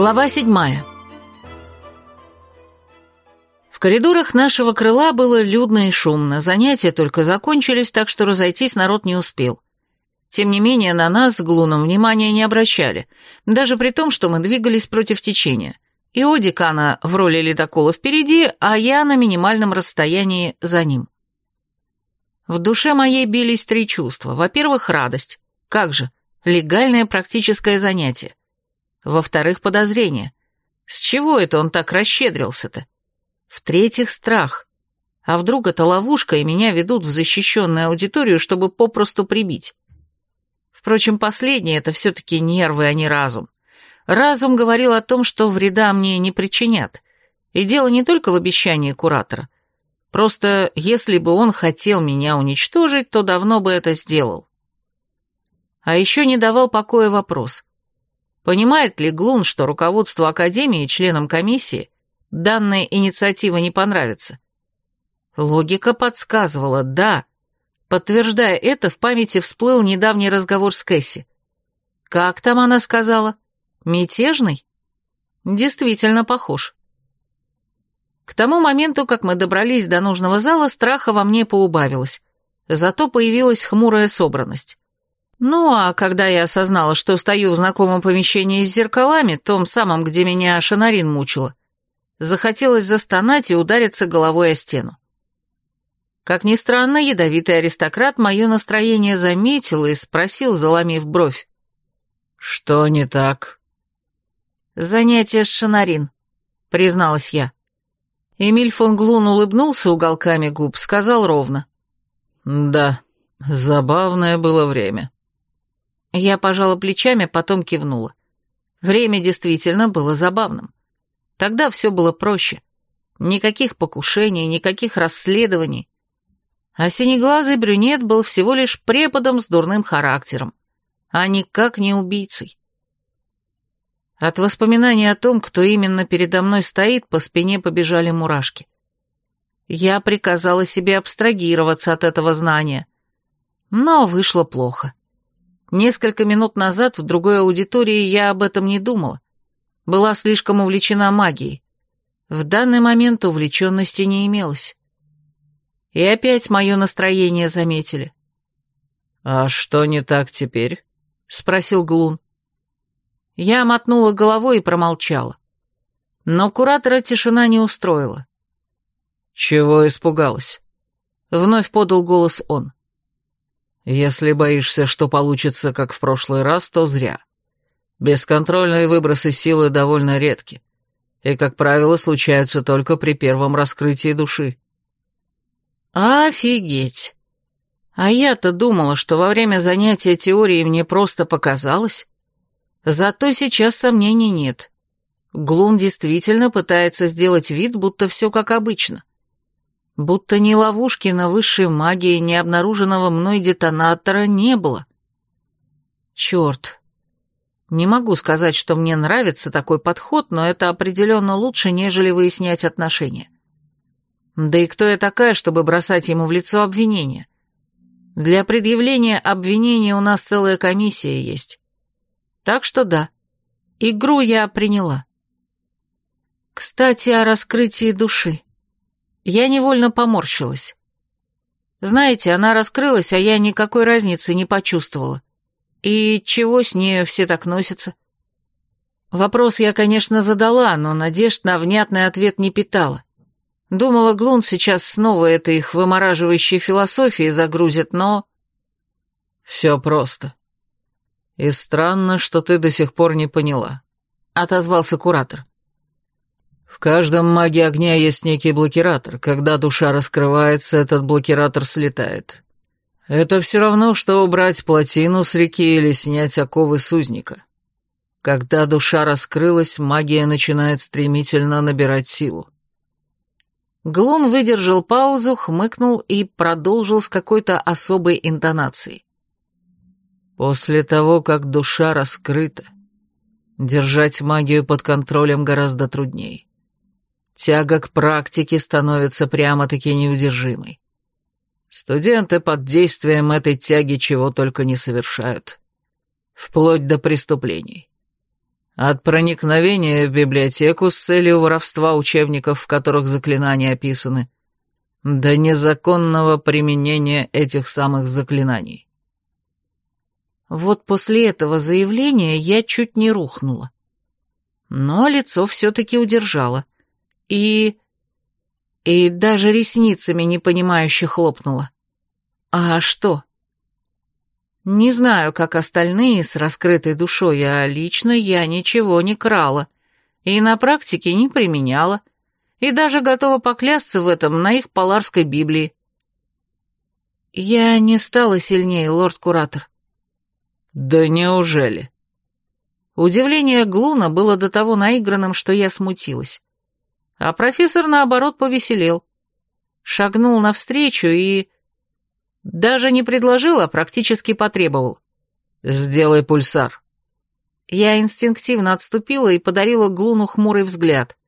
Глава седьмая. В коридорах нашего крыла было людно и шумно, занятия только закончились, так что разойтись народ не успел. Тем не менее, на нас с Глуном внимания не обращали, даже при том, что мы двигались против течения. И у декана в роли ледокола впереди, а я на минимальном расстоянии за ним. В душе моей бились три чувства. Во-первых, радость. Как же, легальное практическое занятие. Во-вторых, подозрение. С чего это он так расщедрился-то? В-третьих, страх. А вдруг это ловушка, и меня ведут в защищенную аудиторию, чтобы попросту прибить? Впрочем, последнее — это все-таки нервы, а не разум. Разум говорил о том, что вреда мне не причинят. И дело не только в обещании куратора. Просто если бы он хотел меня уничтожить, то давно бы это сделал. А еще не давал покоя вопрос. Понимает ли Глун, что руководству Академии и членам комиссии данная инициатива не понравится? Логика подсказывала «да». Подтверждая это, в памяти всплыл недавний разговор с Кэсси. Как там она сказала? Мятежный? Действительно похож. К тому моменту, как мы добрались до нужного зала, страха во мне поубавилось. Зато появилась хмурая собранность. Ну, а когда я осознала, что стою в знакомом помещении с зеркалами, том самом, где меня Шанарин мучила, захотелось застонать и удариться головой о стену. Как ни странно, ядовитый аристократ мое настроение заметил и спросил, заломив бровь. «Что не так?» «Занятие с Шанарин», — призналась я. Эмиль фон Глун улыбнулся уголками губ, сказал ровно. «Да, забавное было время». Я пожала плечами, потом кивнула. Время действительно было забавным. Тогда все было проще. Никаких покушений, никаких расследований. А синеглазый брюнет был всего лишь преподом с дурным характером, а никак не убийцей. От воспоминаний о том, кто именно передо мной стоит, по спине побежали мурашки. Я приказала себе абстрагироваться от этого знания, но вышло плохо. Несколько минут назад в другой аудитории я об этом не думала. Была слишком увлечена магией. В данный момент увлеченности не имелось. И опять мое настроение заметили. «А что не так теперь?» — спросил Глун. Я мотнула головой и промолчала. Но куратора тишина не устроила. «Чего испугалась?» — вновь подал голос он. Если боишься, что получится, как в прошлый раз, то зря. Бесконтрольные выбросы силы довольно редки, и, как правило, случаются только при первом раскрытии души. Офигеть! А я-то думала, что во время занятия теорией мне просто показалось. Зато сейчас сомнений нет. Глун действительно пытается сделать вид, будто все как обычно будто ни ловушки на высшей магии, ни обнаруженного мной детонатора не было. Черт. Не могу сказать, что мне нравится такой подход, но это определенно лучше, нежели выяснять отношения. Да и кто я такая, чтобы бросать ему в лицо обвинения? Для предъявления обвинения у нас целая комиссия есть. Так что да, игру я приняла. Кстати, о раскрытии души. Я невольно поморщилась. Знаете, она раскрылась, а я никакой разницы не почувствовала. И чего с нею все так носятся? Вопрос я, конечно, задала, но надежд на внятный ответ не питала. Думала, Глун сейчас снова это их вымораживающей философией загрузит, но... Все просто. И странно, что ты до сих пор не поняла, — отозвался куратор. В каждом маге огня есть некий блокиратор. Когда душа раскрывается, этот блокиратор слетает. Это все равно, что убрать плотину с реки или снять оковы с узника. Когда душа раскрылась, магия начинает стремительно набирать силу. Глун выдержал паузу, хмыкнул и продолжил с какой-то особой интонацией. После того, как душа раскрыта, держать магию под контролем гораздо труднее. Тяга к практике становится прямо-таки неудержимой. Студенты под действием этой тяги чего только не совершают. Вплоть до преступлений. От проникновения в библиотеку с целью воровства учебников, в которых заклинания описаны, до незаконного применения этих самых заклинаний. Вот после этого заявления я чуть не рухнула. Но лицо все-таки удержало. И... и даже ресницами непонимающе хлопнула. А что? Не знаю, как остальные с раскрытой душой, а лично я ничего не крала. И на практике не применяла. И даже готова поклясться в этом на их поларской Библии. Я не стала сильнее, лорд-куратор. «Да неужели?» Удивление Глуна было до того наигранным, что я смутилась. А профессор, наоборот, повеселел. Шагнул навстречу и... Даже не предложил, а практически потребовал. «Сделай пульсар». Я инстинктивно отступила и подарила Глуну хмурый взгляд.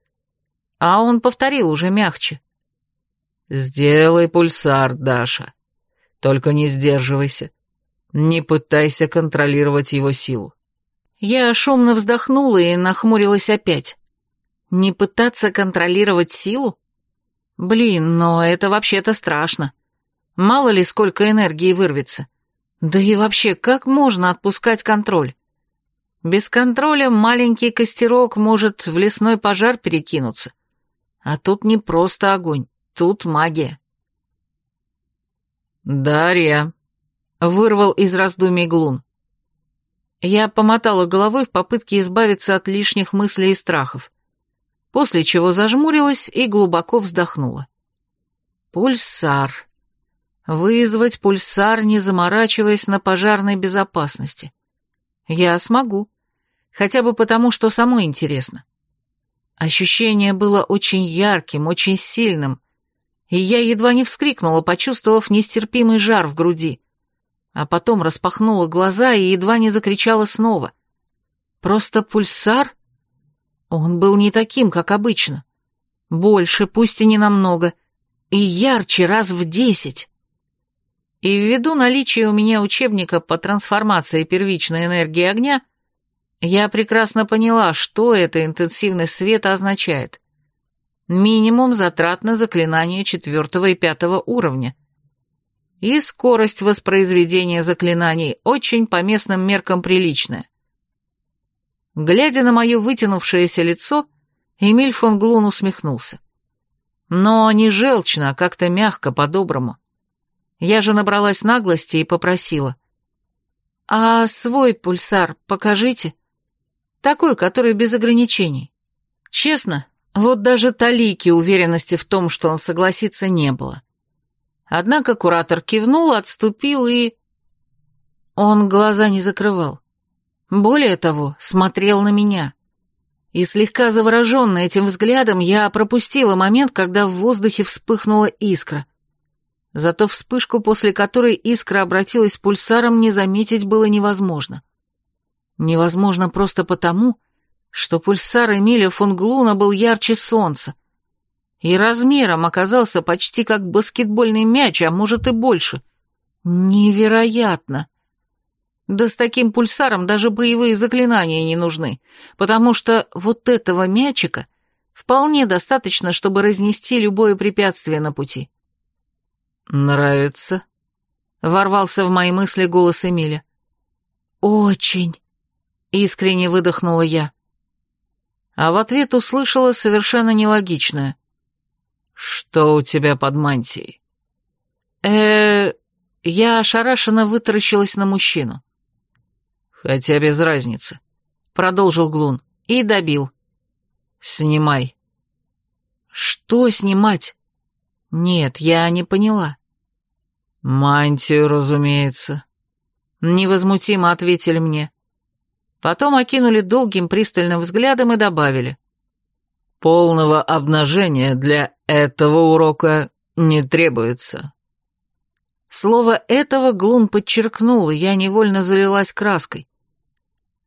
А он повторил уже мягче. «Сделай пульсар, Даша. Только не сдерживайся. Не пытайся контролировать его силу. Я шумно вздохнула и нахмурилась опять. Не пытаться контролировать силу? Блин, но это вообще-то страшно. Мало ли сколько энергии вырвется. Да и вообще, как можно отпускать контроль? Без контроля маленький костерок может в лесной пожар перекинуться. А тут не просто огонь, тут магия. «Дарья», Вырвал из раздумий Глун. Я помотала головой в попытке избавиться от лишних мыслей и страхов, после чего зажмурилась и глубоко вздохнула. Пульсар. Вызвать пульсар, не заморачиваясь на пожарной безопасности. Я смогу. Хотя бы потому, что самой интересно. Ощущение было очень ярким, очень сильным, и я едва не вскрикнула, почувствовав нестерпимый жар в груди а потом распахнула глаза и едва не закричала снова. Просто пульсар? Он был не таким, как обычно. Больше, пусть и не намного, и ярче раз в десять. И ввиду наличия у меня учебника по трансформации первичной энергии огня, я прекрасно поняла, что эта интенсивность света означает. Минимум затрат на заклинание четвертого и пятого уровня и скорость воспроизведения заклинаний очень по местным меркам приличная. Глядя на мое вытянувшееся лицо, Эмиль фон Глун усмехнулся. Но не желчно, а как-то мягко, по-доброму. Я же набралась наглости и попросила. «А свой пульсар покажите. Такой, который без ограничений. Честно, вот даже талики уверенности в том, что он согласится, не было. Однако куратор кивнул, отступил и... Он глаза не закрывал. Более того, смотрел на меня. И слегка завороженная этим взглядом, я пропустила момент, когда в воздухе вспыхнула искра. Зато вспышку, после которой искра обратилась пульсаром, не заметить было невозможно. Невозможно просто потому, что пульсар Эмиля фон Глуна был ярче солнца, и размером оказался почти как баскетбольный мяч, а может и больше. Невероятно! Да с таким пульсаром даже боевые заклинания не нужны, потому что вот этого мячика вполне достаточно, чтобы разнести любое препятствие на пути. «Нравится?» — ворвался в мои мысли голос Эмиля. «Очень!» — искренне выдохнула я. А в ответ услышала совершенно нелогичное. «Что у тебя под мантией?» э Я ошарашенно вытаращилась на мужчину. «Хотя без разницы», — продолжил Глун и добил. «Снимай». «Что снимать?» «Нет, я не поняла». «Мантию, разумеется», — невозмутимо ответили мне. Потом окинули долгим пристальным взглядом и добавили. Полного обнажения для этого урока не требуется. Слово «этого» Глун подчеркнул, и я невольно залилась краской.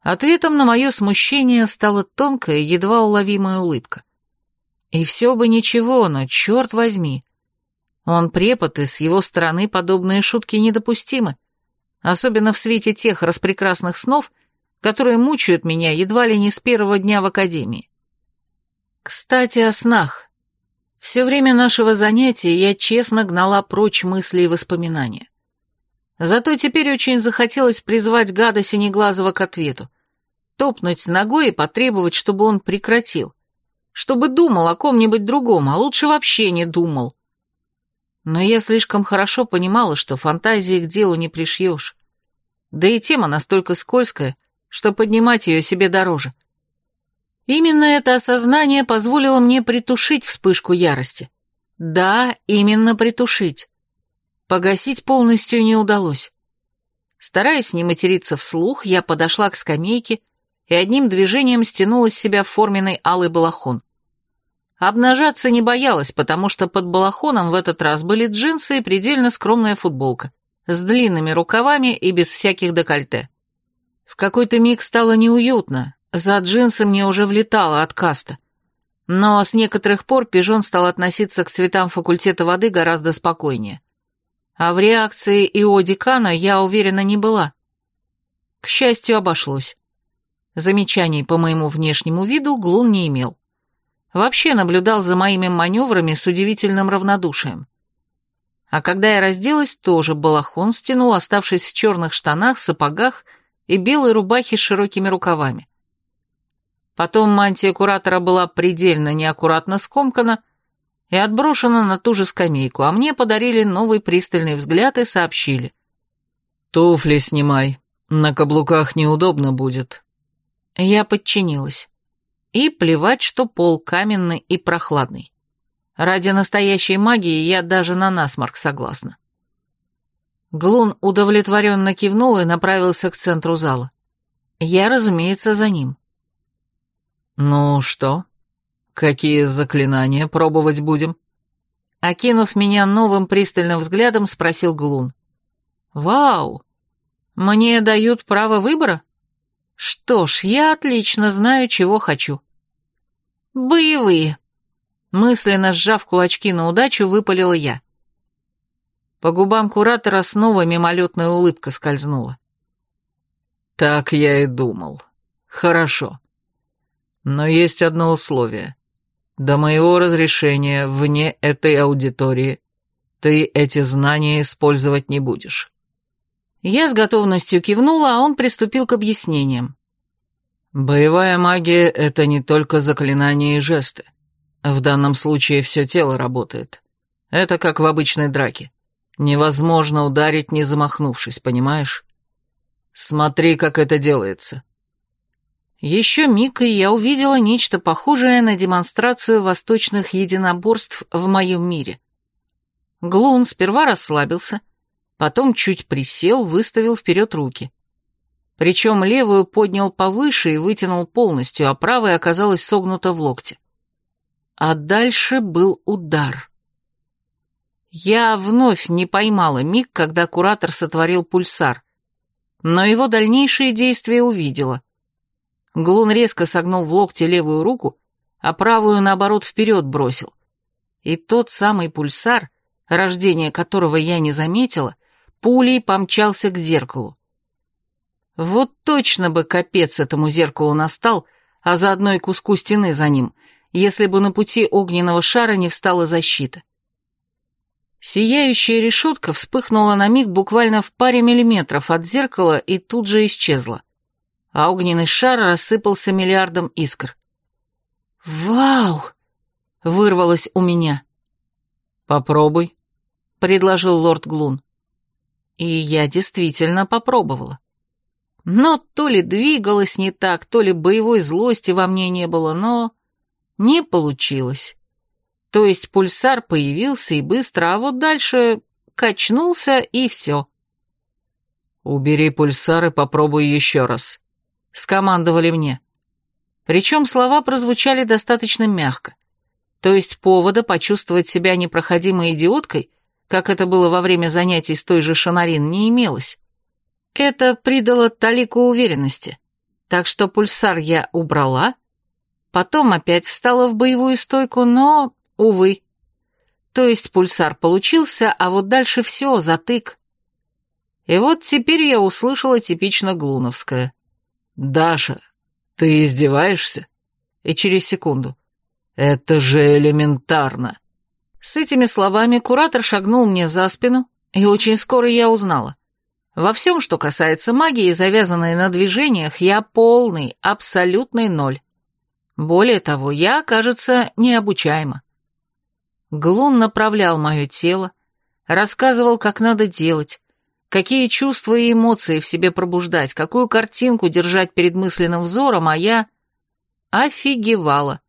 Ответом на мое смущение стала тонкая, едва уловимая улыбка. И все бы ничего, но черт возьми. Он препод, и с его стороны подобные шутки недопустимы, особенно в свете тех распрекрасных снов, которые мучают меня едва ли не с первого дня в академии. Кстати, о снах. Все время нашего занятия я честно гнала прочь мысли и воспоминания. Зато теперь очень захотелось призвать гада Синеглазого к ответу, топнуть ногой и потребовать, чтобы он прекратил, чтобы думал о ком-нибудь другом, а лучше вообще не думал. Но я слишком хорошо понимала, что фантазии к делу не пришьешь. Да и тема настолько скользкая, что поднимать ее себе дороже. Именно это осознание позволило мне притушить вспышку ярости. Да, именно притушить. Погасить полностью не удалось. Стараясь не материться вслух, я подошла к скамейке и одним движением стянула с себя форменный алый балахон. Обнажаться не боялась, потому что под балахоном в этот раз были джинсы и предельно скромная футболка, с длинными рукавами и без всяких декольте. В какой-то миг стало неуютно, за джинсы мне уже влетало от каста. Но с некоторых пор пижон стал относиться к цветам факультета воды гораздо спокойнее. А в реакции ИО декана я уверена не была. К счастью, обошлось. Замечаний по моему внешнему виду Глун не имел. Вообще наблюдал за моими маневрами с удивительным равнодушием. А когда я разделась, тоже балахон стянул, оставшись в черных штанах, сапогах и белой рубахе с широкими рукавами. Потом мантия куратора была предельно неаккуратно скомкана, и отброшена на ту же скамейку, а мне подарили новый пристальный взгляд и сообщили. «Туфли снимай, на каблуках неудобно будет». Я подчинилась. И плевать, что пол каменный и прохладный. Ради настоящей магии я даже на насморк согласна. Глун удовлетворенно кивнул и направился к центру зала. Я, разумеется, за ним. «Ну что?» «Какие заклинания пробовать будем?» Окинув меня новым пристальным взглядом, спросил Глун. «Вау! Мне дают право выбора? Что ж, я отлично знаю, чего хочу». «Боевые!» Мысленно сжав кулачки на удачу, выпалила я. По губам куратора снова мимолетная улыбка скользнула. «Так я и думал. Хорошо. Но есть одно условие. До моего разрешения вне этой аудитории ты эти знания использовать не будешь». Я с готовностью кивнула, а он приступил к объяснениям. «Боевая магия — это не только заклинания и жесты. В данном случае все тело работает. Это как в обычной драке. Невозможно ударить, не замахнувшись, понимаешь? Смотри, как это делается. Еще миг, и я увидела нечто похожее на демонстрацию восточных единоборств в моем мире. Глун сперва расслабился, потом чуть присел, выставил вперед руки. Причем левую поднял повыше и вытянул полностью, а правая оказалась согнута в локте. А дальше был удар. Я вновь не поймала миг, когда куратор сотворил пульсар, но его дальнейшие действия увидела. Глун резко согнул в локте левую руку, а правую, наоборот, вперед бросил. И тот самый пульсар, рождение которого я не заметила, пулей помчался к зеркалу. Вот точно бы капец этому зеркалу настал, а заодно и куску стены за ним, если бы на пути огненного шара не встала защита. Сияющая решетка вспыхнула на миг буквально в паре миллиметров от зеркала и тут же исчезла а огненный шар рассыпался миллиардом искр. «Вау!» — вырвалось у меня. «Попробуй», — предложил лорд Глун. И я действительно попробовала. Но то ли двигалась не так, то ли боевой злости во мне не было, но не получилось. То есть пульсар появился и быстро, а вот дальше качнулся и все. «Убери пульсар и попробуй еще раз», скомандовали мне. Причем слова прозвучали достаточно мягко. То есть повода почувствовать себя непроходимой идиоткой, как это было во время занятий с той же Шанарин, не имелось. Это придало талику уверенности. Так что пульсар я убрала, потом опять встала в боевую стойку, но, увы. То есть пульсар получился, а вот дальше все, затык. И вот теперь я услышала типично глуновское. «Даша, ты издеваешься?» И через секунду. «Это же элементарно!» С этими словами куратор шагнул мне за спину, и очень скоро я узнала. Во всем, что касается магии, завязанной на движениях, я полный, абсолютный ноль. Более того, я, кажется, необучаема. Глун направлял мое тело, рассказывал, как надо делать, какие чувства и эмоции в себе пробуждать, какую картинку держать перед мысленным взором, а я офигевала.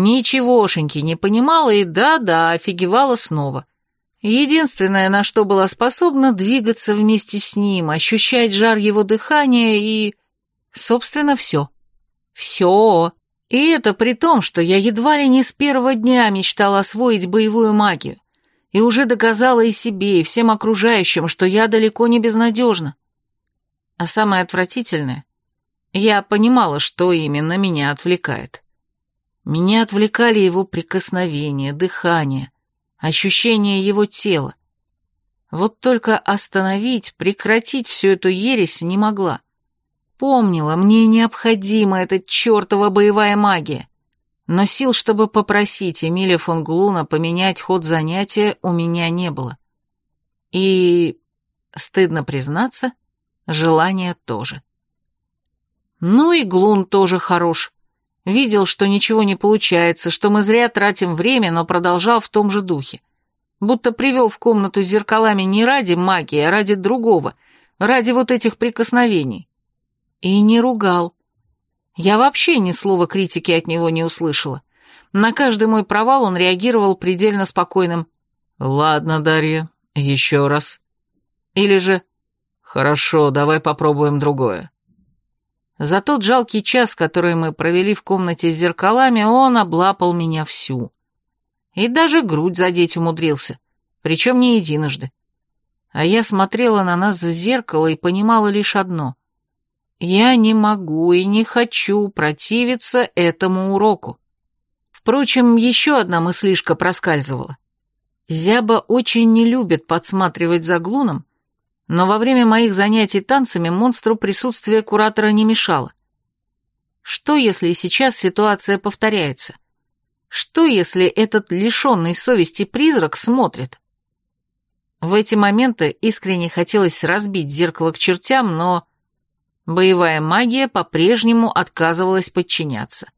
Ничегошеньки не понимала и да-да, офигевала снова. Единственное, на что была способна, двигаться вместе с ним, ощущать жар его дыхания и... Собственно, все. Все. И это при том, что я едва ли не с первого дня мечтала освоить боевую магию. И уже доказала и себе, и всем окружающим, что я далеко не безнадежна. А самое отвратительное, я понимала, что именно меня отвлекает. Меня отвлекали его прикосновения, дыхание, ощущение его тела. Вот только остановить, прекратить всю эту ересь не могла. Помнила, мне необходима эта чертова боевая магия. Но сил, чтобы попросить Эмиля фон Глуна поменять ход занятия, у меня не было. И, стыдно признаться, желания тоже. Ну и Глун тоже хорош. Видел, что ничего не получается, что мы зря тратим время, но продолжал в том же духе. Будто привел в комнату с зеркалами не ради магии, а ради другого, ради вот этих прикосновений. И не ругал. Я вообще ни слова критики от него не услышала. На каждый мой провал он реагировал предельно спокойным «Ладно, Дарья, еще раз». Или же «Хорошо, давай попробуем другое». За тот жалкий час, который мы провели в комнате с зеркалами, он облапал меня всю. И даже грудь задеть умудрился, причем не единожды. А я смотрела на нас в зеркало и понимала лишь одно. Я не могу и не хочу противиться этому уроку. Впрочем, еще одна мыслишка проскальзывала. Зяба очень не любит подсматривать за Глуном, но во время моих занятий танцами монстру присутствие куратора не мешало. Что, если сейчас ситуация повторяется? Что, если этот лишенный совести призрак смотрит? В эти моменты искренне хотелось разбить зеркало к чертям, но Боевая магия по-прежнему отказывалась подчиняться.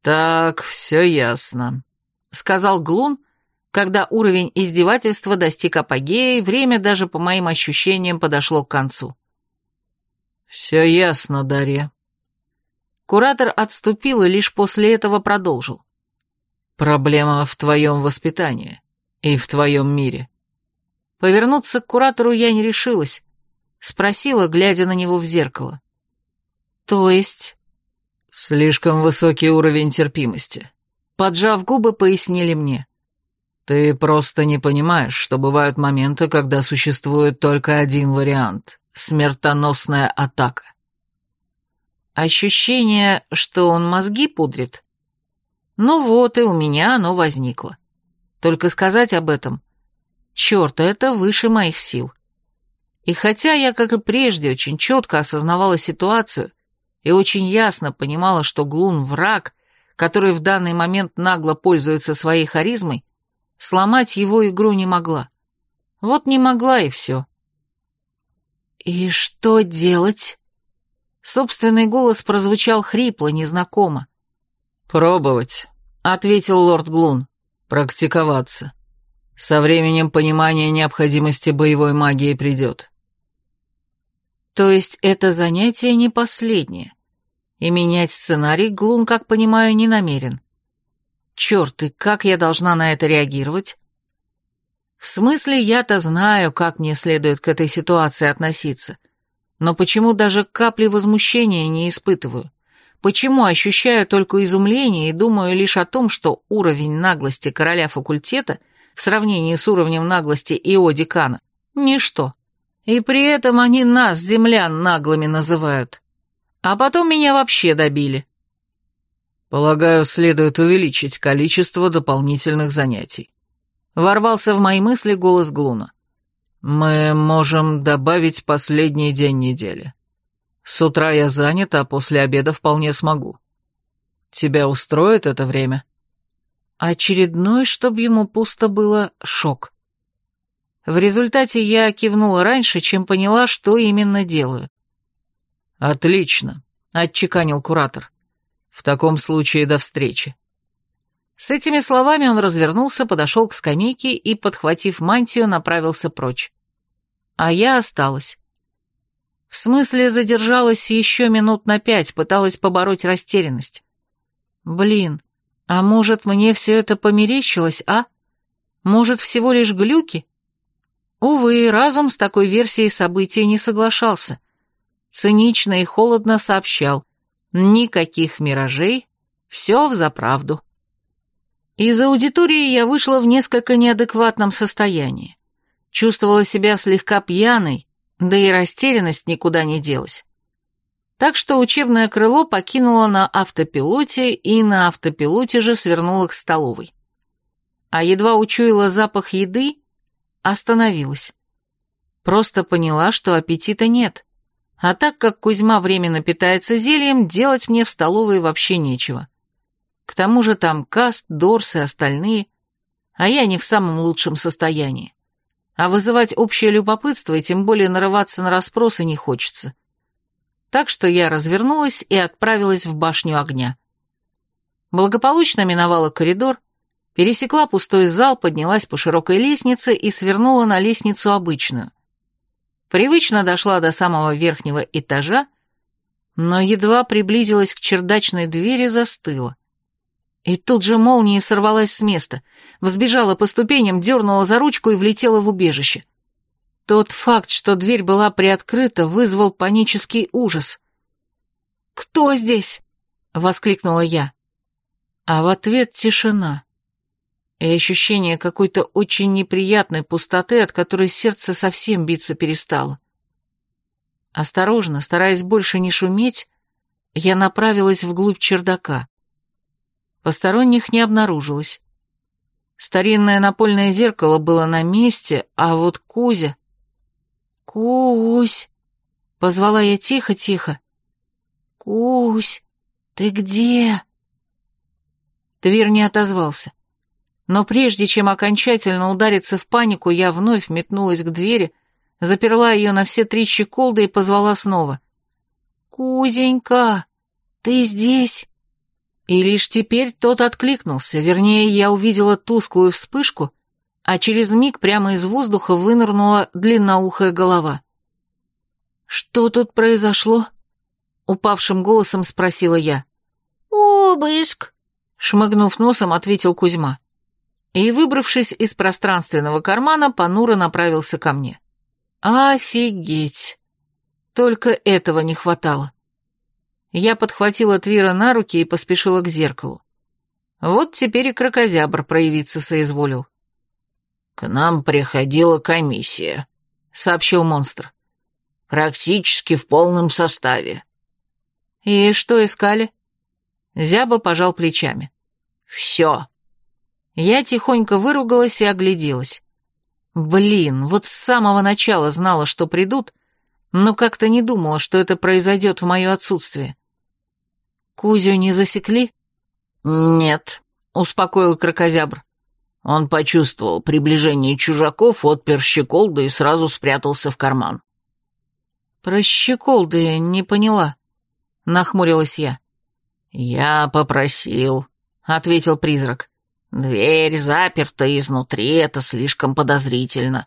«Так, все ясно», — сказал Глун, когда уровень издевательства достиг апогея, и время даже, по моим ощущениям, подошло к концу. «Все ясно, Дарья». Куратор отступил и лишь после этого продолжил. «Проблема в твоем воспитании и в твоем мире». Повернуться к куратору я не решилась, Спросила, глядя на него в зеркало. То есть... Слишком высокий уровень терпимости. Поджав губы, пояснили мне. Ты просто не понимаешь, что бывают моменты, когда существует только один вариант — смертоносная атака. Ощущение, что он мозги пудрит? Ну вот, и у меня оно возникло. Только сказать об этом... Черт, это выше моих сил. И хотя я, как и прежде, очень четко осознавала ситуацию и очень ясно понимала, что Глун — враг, который в данный момент нагло пользуется своей харизмой, сломать его игру не могла. Вот не могла и все. «И что делать?» Собственный голос прозвучал хрипло, незнакомо. «Пробовать», — ответил лорд Глун. «Практиковаться. Со временем понимание необходимости боевой магии придет. То есть это занятие не последнее. И менять сценарий Глун, как понимаю, не намерен. Черт, и как я должна на это реагировать? В смысле, я-то знаю, как мне следует к этой ситуации относиться. Но почему даже капли возмущения не испытываю? Почему ощущаю только изумление и думаю лишь о том, что уровень наглости короля факультета в сравнении с уровнем наглости Ио декана — ничто. И при этом они нас, землян, наглыми называют. А потом меня вообще добили. Полагаю, следует увеличить количество дополнительных занятий. Ворвался в мои мысли голос Глуна. Мы можем добавить последний день недели. С утра я занят, а после обеда вполне смогу. Тебя устроит это время? Очередной, чтобы ему пусто было, шок. В результате я кивнула раньше, чем поняла, что именно делаю. «Отлично», — отчеканил куратор. «В таком случае до встречи». С этими словами он развернулся, подошел к скамейке и, подхватив мантию, направился прочь. А я осталась. В смысле, задержалась еще минут на пять, пыталась побороть растерянность. Блин, а может, мне все это померещилось, а? Может, всего лишь глюки? Увы, разум с такой версией событий не соглашался. Цинично и холодно сообщал. Никаких миражей, все взаправду. Из аудитории я вышла в несколько неадекватном состоянии. Чувствовала себя слегка пьяной, да и растерянность никуда не делась. Так что учебное крыло покинуло на автопилоте и на автопилоте же свернуло к столовой. А едва учуяла запах еды, остановилась. Просто поняла, что аппетита нет. А так как Кузьма временно питается зельем, делать мне в столовой вообще нечего. К тому же там Каст, Дорс и остальные, а я не в самом лучшем состоянии. А вызывать общее любопытство и тем более нарываться на расспросы не хочется. Так что я развернулась и отправилась в башню огня. Благополучно миновала коридор, пересекла пустой зал, поднялась по широкой лестнице и свернула на лестницу обычную. Привычно дошла до самого верхнего этажа, но едва приблизилась к чердачной двери, застыла. И тут же молнией сорвалась с места, взбежала по ступеням, дернула за ручку и влетела в убежище. Тот факт, что дверь была приоткрыта, вызвал панический ужас. «Кто здесь?» — воскликнула я. А в ответ тишина и ощущение какой-то очень неприятной пустоты, от которой сердце совсем биться перестало. Осторожно, стараясь больше не шуметь, я направилась вглубь чердака. Посторонних не обнаружилось. Старинное напольное зеркало было на месте, а вот Кузя... «Кусь!» — позвала я тихо-тихо. «Кусь, ты где?» Тверь не отозвался. Но прежде чем окончательно удариться в панику, я вновь метнулась к двери, заперла ее на все три щеколды и позвала снова. «Кузенька, ты здесь?» И лишь теперь тот откликнулся, вернее, я увидела тусклую вспышку, а через миг прямо из воздуха вынырнула длинноухая голова. «Что тут произошло?» — упавшим голосом спросила я. «Обыск», — шмыгнув носом, ответил Кузьма. И, выбравшись из пространственного кармана, понуро направился ко мне. «Офигеть! Только этого не хватало». Я подхватила Твира на руки и поспешила к зеркалу. Вот теперь и крокозябр проявиться соизволил. «К нам приходила комиссия», — сообщил монстр. «Практически в полном составе». «И что искали?» Зяба пожал плечами. «Все». Я тихонько выругалась и огляделась. Блин, вот с самого начала знала, что придут, но как-то не думала, что это произойдет в мое отсутствие. «Кузю не засекли?» «Нет», — успокоил крокозябр. Он почувствовал приближение чужаков, отпер щеколды и сразу спрятался в карман. «Про щеколды не поняла», — нахмурилась я. «Я попросил», — ответил призрак. «Дверь заперта изнутри, это слишком подозрительно.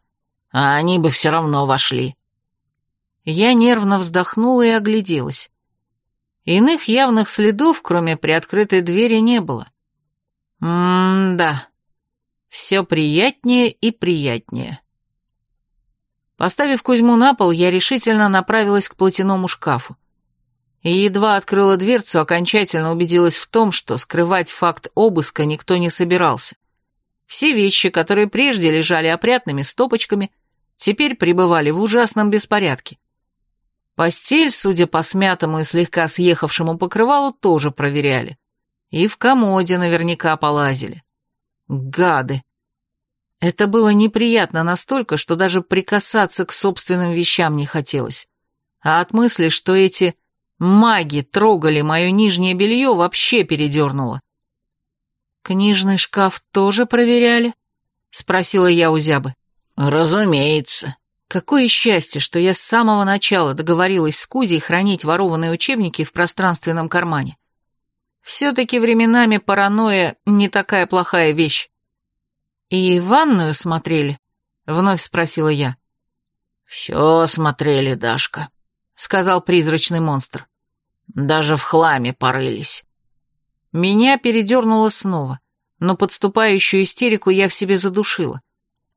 А они бы все равно вошли». Я нервно вздохнула и огляделась. Иных явных следов, кроме приоткрытой двери, не было. М-да, все приятнее и приятнее. Поставив Кузьму на пол, я решительно направилась к платяному шкафу. И едва открыла дверцу, окончательно убедилась в том, что скрывать факт обыска никто не собирался. Все вещи, которые прежде лежали опрятными стопочками, теперь пребывали в ужасном беспорядке. Постель, судя по смятому и слегка съехавшему покрывалу, тоже проверяли. И в комоде наверняка полазили. Гады. Это было неприятно настолько, что даже прикасаться к собственным вещам не хотелось. А от мысли, что эти маги трогали мое нижнее белье, вообще передернуло. «Книжный шкаф тоже проверяли?» — спросила я у Зябы. «Разумеется». Какое счастье, что я с самого начала договорилась с Кузей хранить ворованные учебники в пространственном кармане. Все-таки временами паранойя не такая плохая вещь. «И ванную смотрели?» — вновь спросила я. «Все смотрели, Дашка», — сказал призрачный монстр. «Даже в хламе порылись». Меня передернуло снова, но подступающую истерику я в себе задушила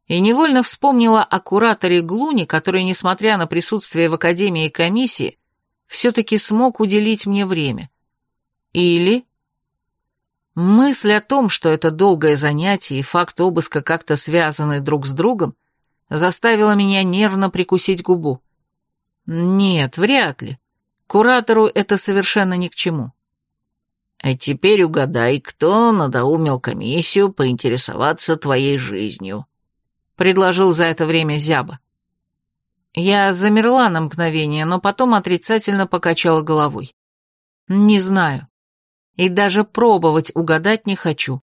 и невольно вспомнила о кураторе Глуни, который, несмотря на присутствие в Академии комиссии, все-таки смог уделить мне время. Или... Мысль о том, что это долгое занятие и факт обыска как-то связаны друг с другом, заставила меня нервно прикусить губу. Нет, вряд ли. Куратору это совершенно ни к чему. А теперь угадай, кто надоумил комиссию поинтересоваться твоей жизнью, — предложил за это время Зяба. Я замерла на мгновение, но потом отрицательно покачала головой. Не знаю. И даже пробовать угадать не хочу.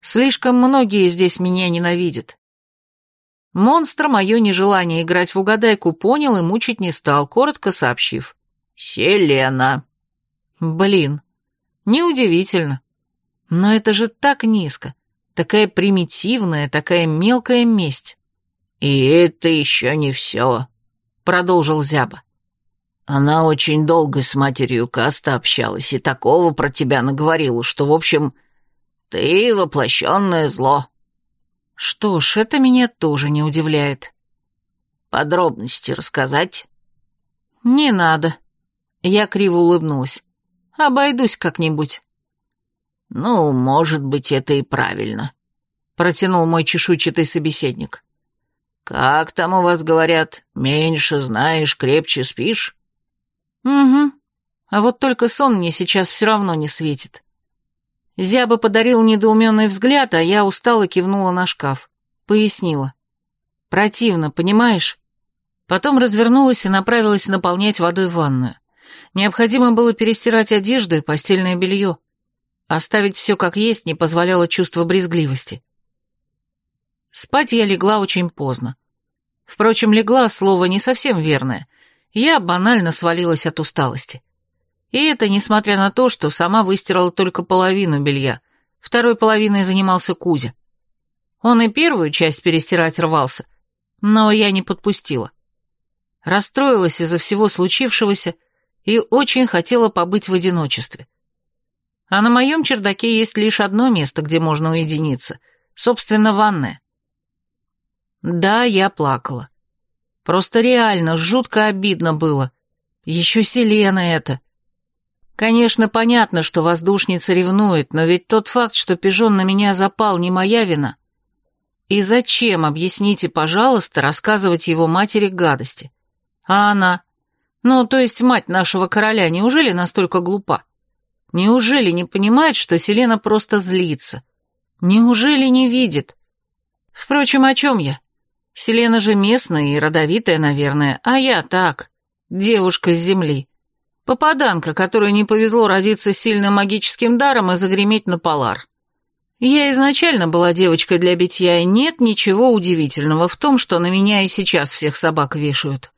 Слишком многие здесь меня ненавидят. Монстр мое нежелание играть в угадайку понял и мучить не стал, коротко сообщив. «Селена». Блин, неудивительно. Но это же так низко. Такая примитивная, такая мелкая месть. «И это еще не все», — продолжил Зяба. «Она очень долго с матерью Каста общалась и такого про тебя наговорила, что, в общем, ты воплощенное зло». «Что ж, это меня тоже не удивляет». «Подробности рассказать?» «Не надо». Я криво улыбнулась. «Обойдусь как-нибудь». «Ну, может быть, это и правильно», — протянул мой чешуйчатый собеседник. «Как там у вас говорят? Меньше знаешь, крепче спишь?» «Угу. А вот только сон мне сейчас все равно не светит». Зяба подарил недоуменный взгляд, а я устало кивнула на шкаф. Пояснила. «Противно, понимаешь?» Потом развернулась и направилась наполнять водой ванную. Необходимо было перестирать одежду и постельное белье. Оставить все как есть не позволяло чувство брезгливости. Спать я легла очень поздно. Впрочем, легла слово не совсем верное. Я банально свалилась от усталости. И это несмотря на то, что сама выстирала только половину белья. Второй половиной занимался Кузя. Он и первую часть перестирать рвался, но я не подпустила. Расстроилась из-за всего случившегося и очень хотела побыть в одиночестве. А на моем чердаке есть лишь одно место, где можно уединиться. Собственно, ванная. Да, я плакала. Просто реально, жутко обидно было. Еще Селена это. Конечно, понятно, что воздушница ревнует, но ведь тот факт, что пижон на меня запал, не моя вина. И зачем, объясните, пожалуйста, рассказывать его матери гадости? А она? Ну, то есть мать нашего короля, неужели настолько глупа? Неужели не понимает, что Селена просто злится? Неужели не видит? Впрочем, о чем я? Селена же местная и родовитая, наверное, а я так, девушка с земли. Попаданка, которой не повезло родиться сильным магическим даром и загреметь на полар. Я изначально была девочкой для битья, и нет ничего удивительного в том, что на меня и сейчас всех собак вешают.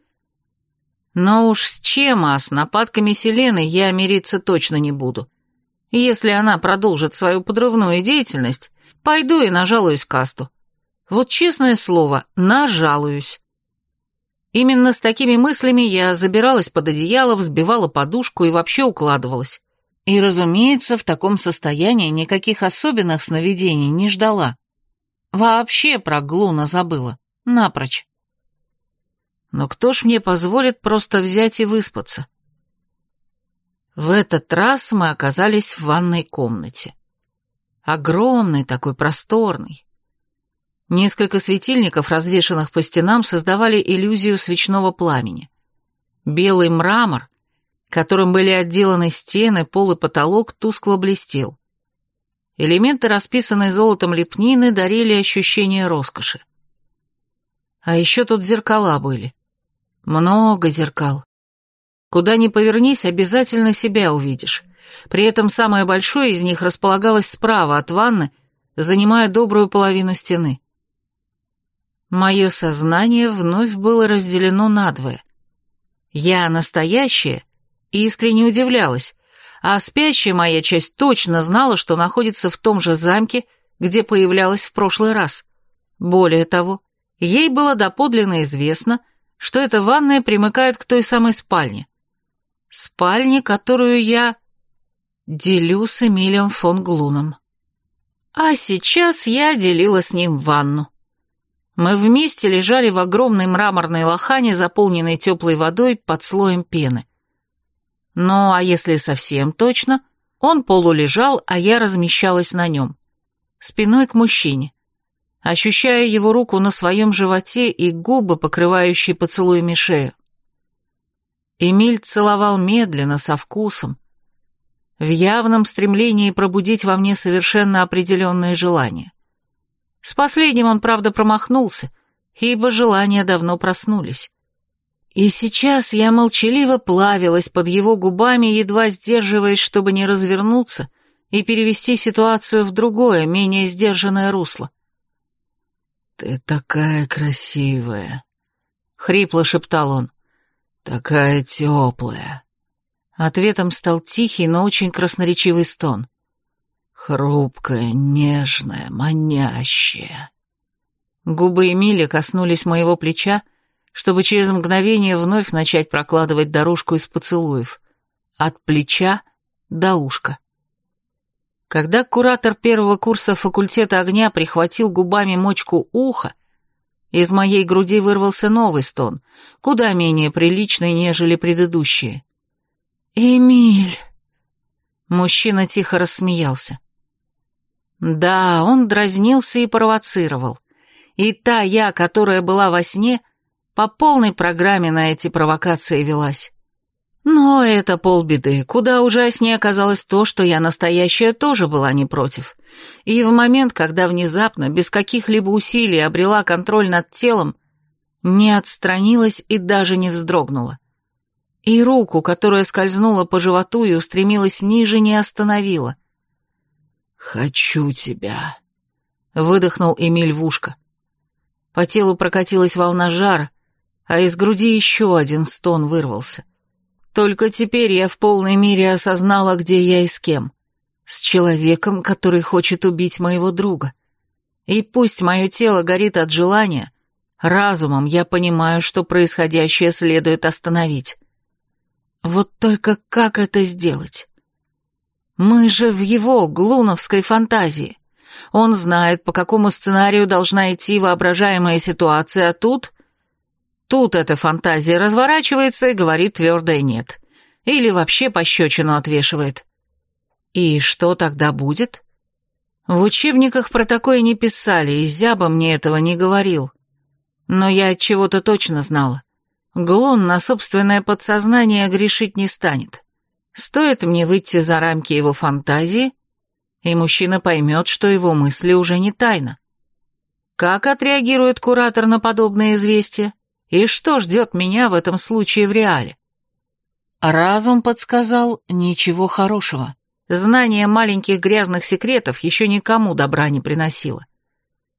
Но уж с чем, а с нападками Селены я мириться точно не буду. Если она продолжит свою подрывную деятельность, пойду и нажалуюсь касту. Вот честное слово, нажалуюсь. Именно с такими мыслями я забиралась под одеяло, взбивала подушку и вообще укладывалась. И, разумеется, в таком состоянии никаких особенных сновидений не ждала. Вообще про Глуна забыла. Напрочь. Но кто ж мне позволит просто взять и выспаться? В этот раз мы оказались в ванной комнате. Огромный такой, просторный. Несколько светильников, развешанных по стенам, создавали иллюзию свечного пламени. Белый мрамор, которым были отделаны стены, пол и потолок, тускло блестел. Элементы, расписанные золотом лепнины, дарили ощущение роскоши. А еще тут зеркала были. Много зеркал. Куда ни повернись, обязательно себя увидишь. При этом самое большое из них располагалось справа от ванны, занимая добрую половину стены. Мое сознание вновь было разделено надвое. Я настоящая искренне удивлялась, а спящая моя часть точно знала, что находится в том же замке, где появлялась в прошлый раз. Более того, ей было доподлинно известно, что эта ванная примыкает к той самой спальне. Спальне, которую я делю с Эмилием фон Глуном. А сейчас я делила с ним ванну. Мы вместе лежали в огромной мраморной лохане, заполненной теплой водой под слоем пены. Ну, а если совсем точно, он полулежал, а я размещалась на нем, спиной к мужчине, ощущая его руку на своем животе и губы, покрывающие поцелуями шею. Эмиль целовал медленно, со вкусом, в явном стремлении пробудить во мне совершенно определенное желание. С последним он, правда, промахнулся, ибо желания давно проснулись. И сейчас я молчаливо плавилась под его губами, едва сдерживаясь, чтобы не развернуться и перевести ситуацию в другое, менее сдержанное русло. «Ты такая красивая», — хрипло шептал он, — «такая теплая». Ответом стал тихий, но очень красноречивый стон. Хрупкая, нежная, манящая. Губы Эмили коснулись моего плеча, чтобы через мгновение вновь начать прокладывать дорожку из поцелуев. От плеча до ушка. Когда куратор первого курса факультета огня прихватил губами мочку уха, из моей груди вырвался новый стон, куда менее приличный, нежели предыдущие. «Эмиль!» Мужчина тихо рассмеялся. Да, он дразнился и провоцировал. И та я, которая была во сне, по полной программе на эти провокации велась. Но это полбеды. Куда ужаснее оказалось то, что я настоящая тоже была не против. И в момент, когда внезапно, без каких-либо усилий обрела контроль над телом, не отстранилась и даже не вздрогнула. И руку, которая скользнула по животу и устремилась ниже, не остановила. «Хочу тебя», — выдохнул Эмиль в ушко. По телу прокатилась волна жара, а из груди еще один стон вырвался. Только теперь я в полной мере осознала, где я и с кем. С человеком, который хочет убить моего друга. И пусть мое тело горит от желания, разумом я понимаю, что происходящее следует остановить. Вот только как это сделать? Мы же в его глуновской фантазии. Он знает, по какому сценарию должна идти воображаемая ситуация, а тут... Тут эта фантазия разворачивается и говорит твердое «нет». Или вообще пощечину отвешивает. И что тогда будет? В учебниках про такое не писали, и Зяба мне этого не говорил. Но я от чего-то точно знала. Глун на собственное подсознание грешить не станет. Стоит мне выйти за рамки его фантазии, и мужчина поймет, что его мысли уже не тайна. Как отреагирует куратор на подобное известие? И что ждет меня в этом случае в реале? Разум подсказал ничего хорошего. Знание маленьких грязных секретов еще никому добра не приносило.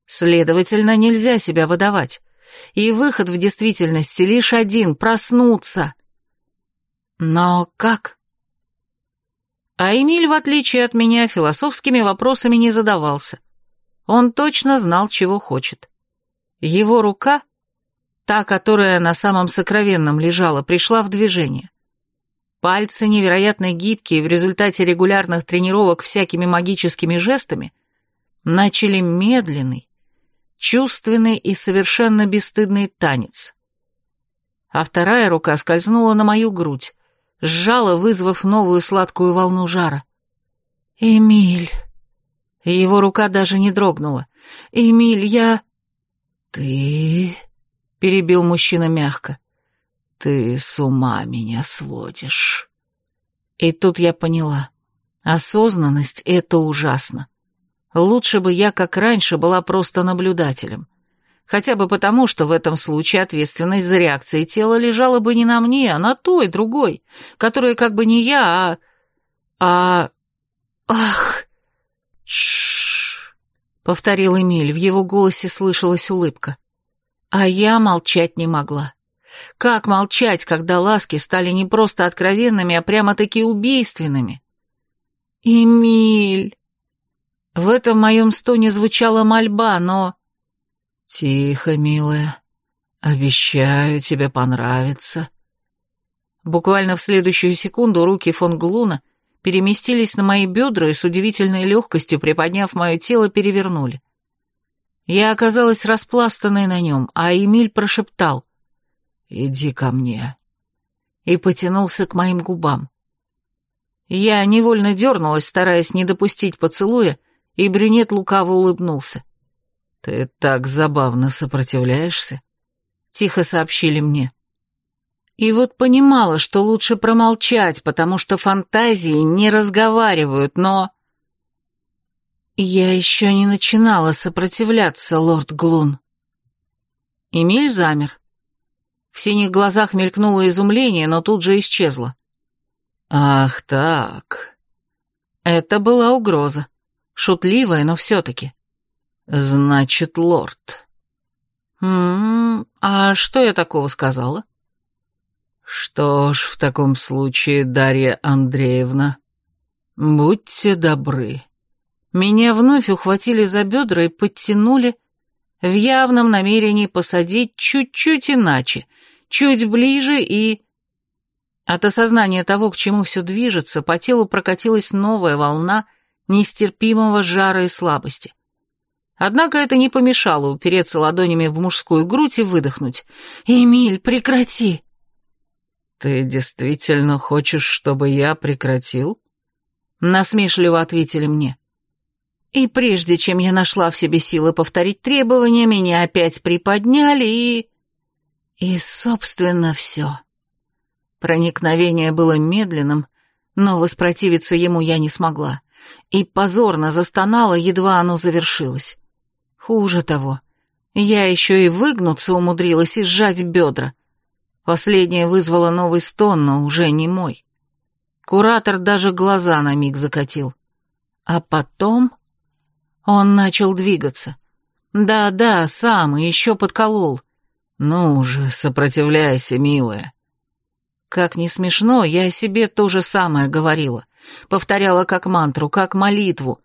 Следовательно, нельзя себя выдавать. И выход в действительности лишь один — проснуться. Но как? А Эмиль, в отличие от меня, философскими вопросами не задавался. Он точно знал, чего хочет. Его рука, та, которая на самом сокровенном лежала, пришла в движение. Пальцы, невероятно гибкие в результате регулярных тренировок всякими магическими жестами, начали медленный, чувственный и совершенно бесстыдный танец. А вторая рука скользнула на мою грудь, сжала, вызвав новую сладкую волну жара. «Эмиль...» Его рука даже не дрогнула. «Эмиль, я...» «Ты...» — перебил мужчина мягко. «Ты с ума меня сводишь». И тут я поняла. Осознанность — это ужасно. Лучше бы я, как раньше, была просто наблюдателем. Хотя бы потому, что в этом случае ответственность за реакцией тела лежала бы не на мне, а на той, другой, которая как бы не я, а... а... Ах! Шш! повторил Эмиль, в его голосе слышалась улыбка. А я молчать не могла. Как молчать, когда ласки стали не просто откровенными, а прямо-таки убийственными? «Эмиль!» В этом моем стоне звучала мольба, но... «Тихо, милая. Обещаю, тебе понравится». Буквально в следующую секунду руки фон Глуна переместились на мои бедра и с удивительной легкостью, приподняв мое тело, перевернули. Я оказалась распластанной на нем, а Эмиль прошептал «Иди ко мне» и потянулся к моим губам. Я невольно дернулась, стараясь не допустить поцелуя, и брюнет лукаво улыбнулся. «Ты так забавно сопротивляешься», — тихо сообщили мне. И вот понимала, что лучше промолчать, потому что фантазии не разговаривают, но... Я еще не начинала сопротивляться, лорд Глун. Эмиль замер. В синих глазах мелькнуло изумление, но тут же исчезло. «Ах так...» Это была угроза. Шутливая, но все-таки. «Значит, лорд». «М-м, а что я такого сказала?» «Что ж, в таком случае, Дарья Андреевна, будьте добры». Меня вновь ухватили за бедра и подтянули в явном намерении посадить чуть-чуть иначе, чуть ближе и... От осознания того, к чему все движется, по телу прокатилась новая волна нестерпимого жара и слабости. Однако это не помешало упереться ладонями в мужскую грудь и выдохнуть. «Эмиль, прекрати!» «Ты действительно хочешь, чтобы я прекратил?» Насмешливо ответили мне. И прежде чем я нашла в себе силы повторить требования, меня опять приподняли и... И, собственно, все. Проникновение было медленным, но воспротивиться ему я не смогла, и позорно застонала, едва оно завершилось. Хуже того, я еще и выгнуться умудрилась и сжать бедра. Последнее вызвало новый стон, но уже не мой. Куратор даже глаза на миг закатил. А потом он начал двигаться. Да-да, сам, и еще подколол. «Ну же, сопротивляйся, милая», как не смешно, я о себе то же самое говорила. Повторяла как мантру, как молитву.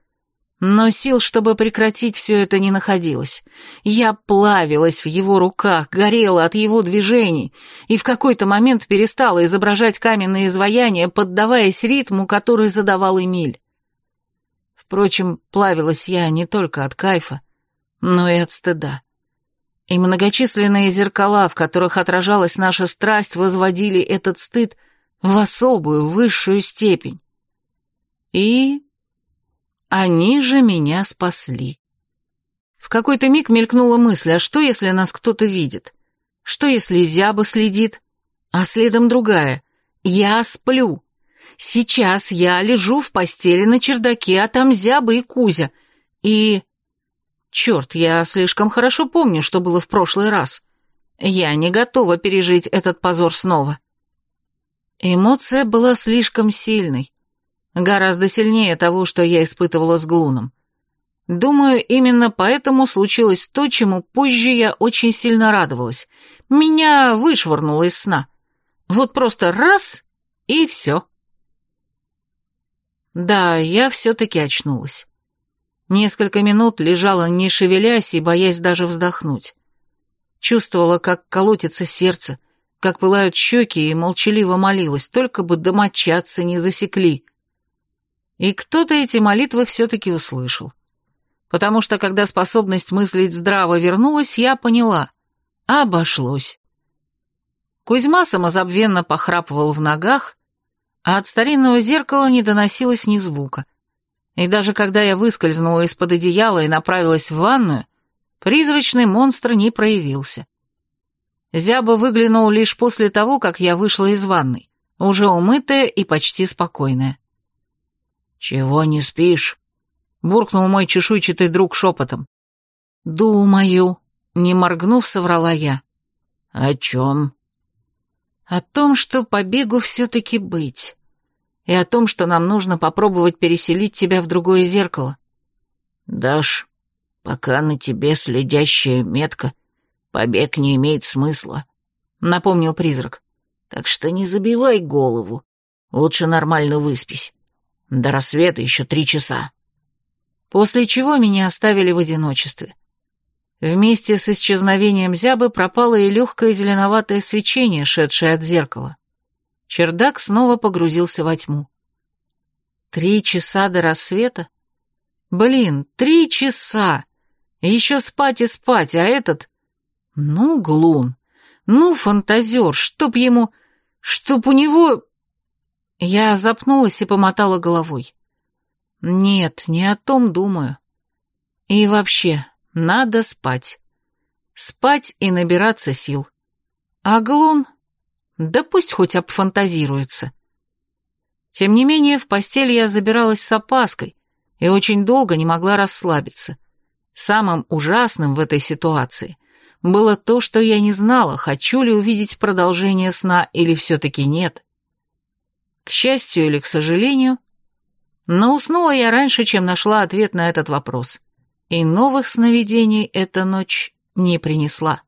Но сил, чтобы прекратить все это, не находилось. Я плавилась в его руках, горела от его движений и в какой-то момент перестала изображать каменные изваяния, поддаваясь ритму, который задавал Эмиль. Впрочем, плавилась я не только от кайфа, но и от стыда и многочисленные зеркала, в которых отражалась наша страсть, возводили этот стыд в особую, высшую степень. И они же меня спасли. В какой-то миг мелькнула мысль, а что, если нас кто-то видит? Что, если зяба следит? А следом другая. Я сплю. Сейчас я лежу в постели на чердаке, а там зяба и Кузя. И Черт, я слишком хорошо помню, что было в прошлый раз. Я не готова пережить этот позор снова. Эмоция была слишком сильной. Гораздо сильнее того, что я испытывала с Глуном. Думаю, именно поэтому случилось то, чему позже я очень сильно радовалась. Меня вышвырнуло из сна. Вот просто раз — и все. Да, я все-таки очнулась. Несколько минут лежала, не шевелясь и боясь даже вздохнуть. Чувствовала, как колотится сердце, как пылают щеки, и молчаливо молилась, только бы домочадцы не засекли. И кто-то эти молитвы все-таки услышал. Потому что, когда способность мыслить здраво вернулась, я поняла — обошлось. Кузьма самозабвенно похрапывал в ногах, а от старинного зеркала не доносилось ни звука — и даже когда я выскользнула из-под одеяла и направилась в ванную, призрачный монстр не проявился. Зяба выглянул лишь после того, как я вышла из ванной, уже умытая и почти спокойная. «Чего не спишь?» — буркнул мой чешуйчатый друг шепотом. «Думаю», — Не моргнув, соврала я. «О чем?» «О том, что побегу все-таки быть. И о том, что нам нужно попробовать переселить тебя в другое зеркало». «Даш, пока на тебе следящая метка, побег не имеет смысла», — напомнил призрак. «Так что не забивай голову. Лучше нормально выспись. До рассвета еще три часа». После чего меня оставили в одиночестве. Вместе с исчезновением зябы пропало и легкое зеленоватое свечение, шедшее от зеркала. Чердак снова погрузился во тьму. Три часа до рассвета? Блин, три часа! Еще спать и спать, а этот... Ну, глун, ну, фантазер, чтоб ему... Чтоб у него... Я запнулась и помотала головой. Нет, не о том думаю. И вообще, надо спать. Спать и набираться сил. А Глун? Да пусть хоть обфантазируется. Тем не менее, в постель я забиралась с опаской и очень долго не могла расслабиться. Самым ужасным в этой ситуации было то, что я не знала, хочу ли увидеть продолжение сна или все-таки нет. К счастью или к сожалению, но уснула я раньше, чем нашла ответ на этот вопрос и новых сновидений эта ночь не принесла.